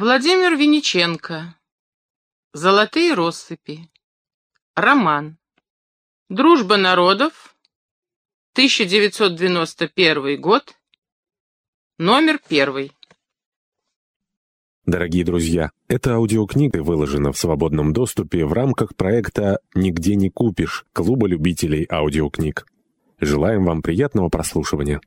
Владимир Винниченко. Золотые россыпи. Роман. Дружба народов. 1991 год. Номер первый. Дорогие друзья, эта аудиокнига выложена в свободном доступе в рамках проекта «Нигде не купишь» Клуба любителей аудиокниг. Желаем вам приятного прослушивания.